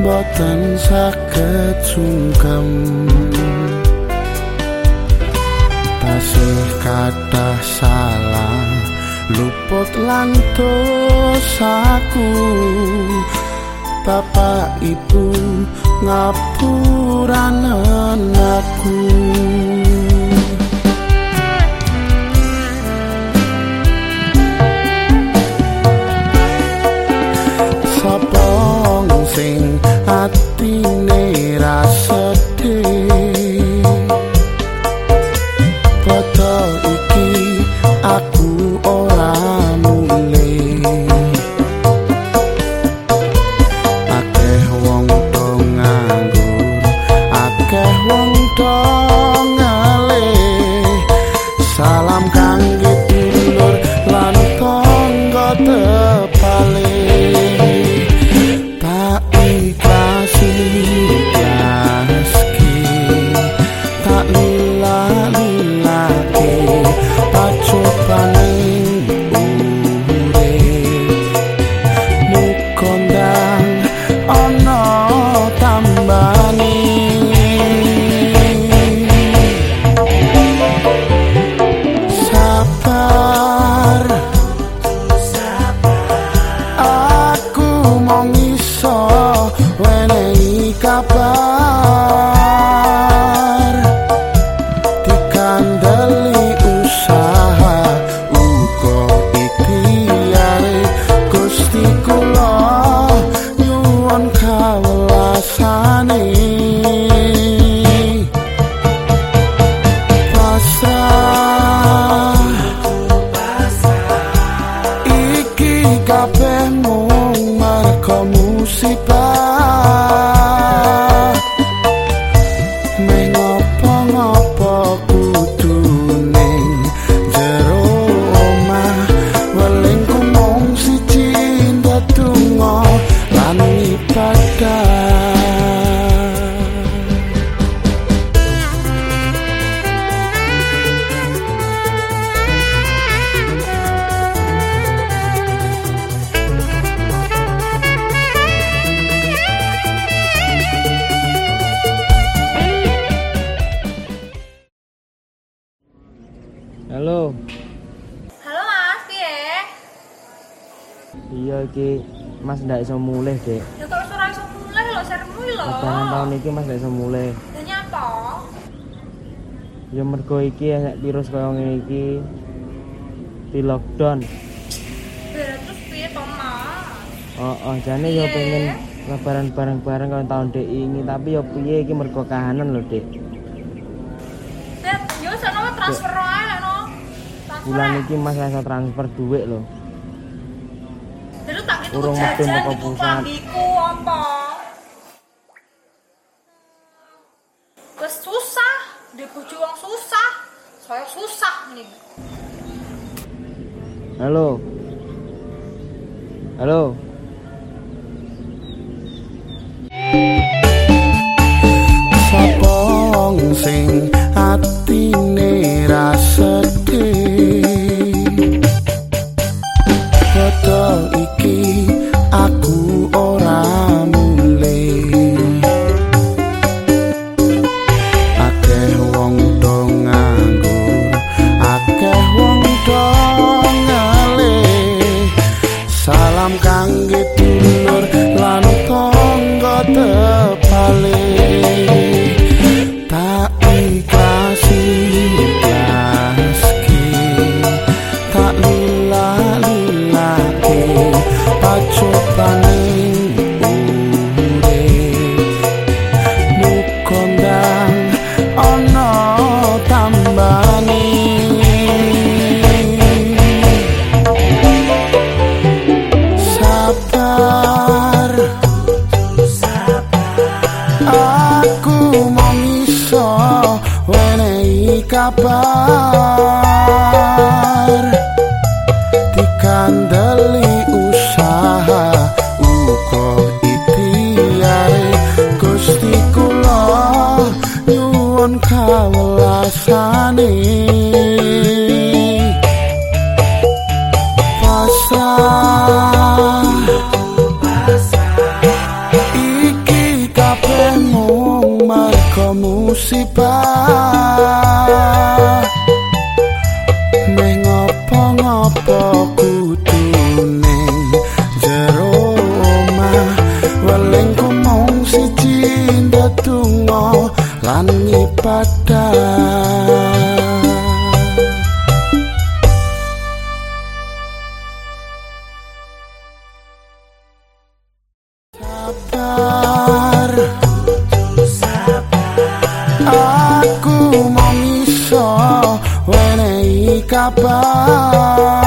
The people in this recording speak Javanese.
boten saged sungkem. Tasih kata salah luput lan dosaku. Bapak Ibu ngapuran anakku Father. Kabar. Dikandeli usaha uga ikhtiare Gusti kula nyuwun kawelasane pasrah iki kabeh Halo, Halo Mas, piye? iya iki Mas ndak iso mulih, Dek. Ya kok ora iso mulai lho, sermu lho. Lebaran tahun iki Mas ndak iso mulih. Dan nyapa? Ya mergo iki nek virus kaya ngene iki di lockdown. Ya terus piye to, Mas? Oh, oh jane ya pengen lebaran bareng-bareng kaya tahun dek ini, tapi ya piye iki mergo kahanan lho, Dek. Ya, yo sono transfer ae no. Transfer Bulan iki Mas iso transfer duit lho. Jadi tak gitu Urung medun teko iku pusat. klambiku apa? Susah, di bojo wong susah. Saya susah nih. Halo. Halo. mong iso wenehi kabar aku mau iso wenehi kabar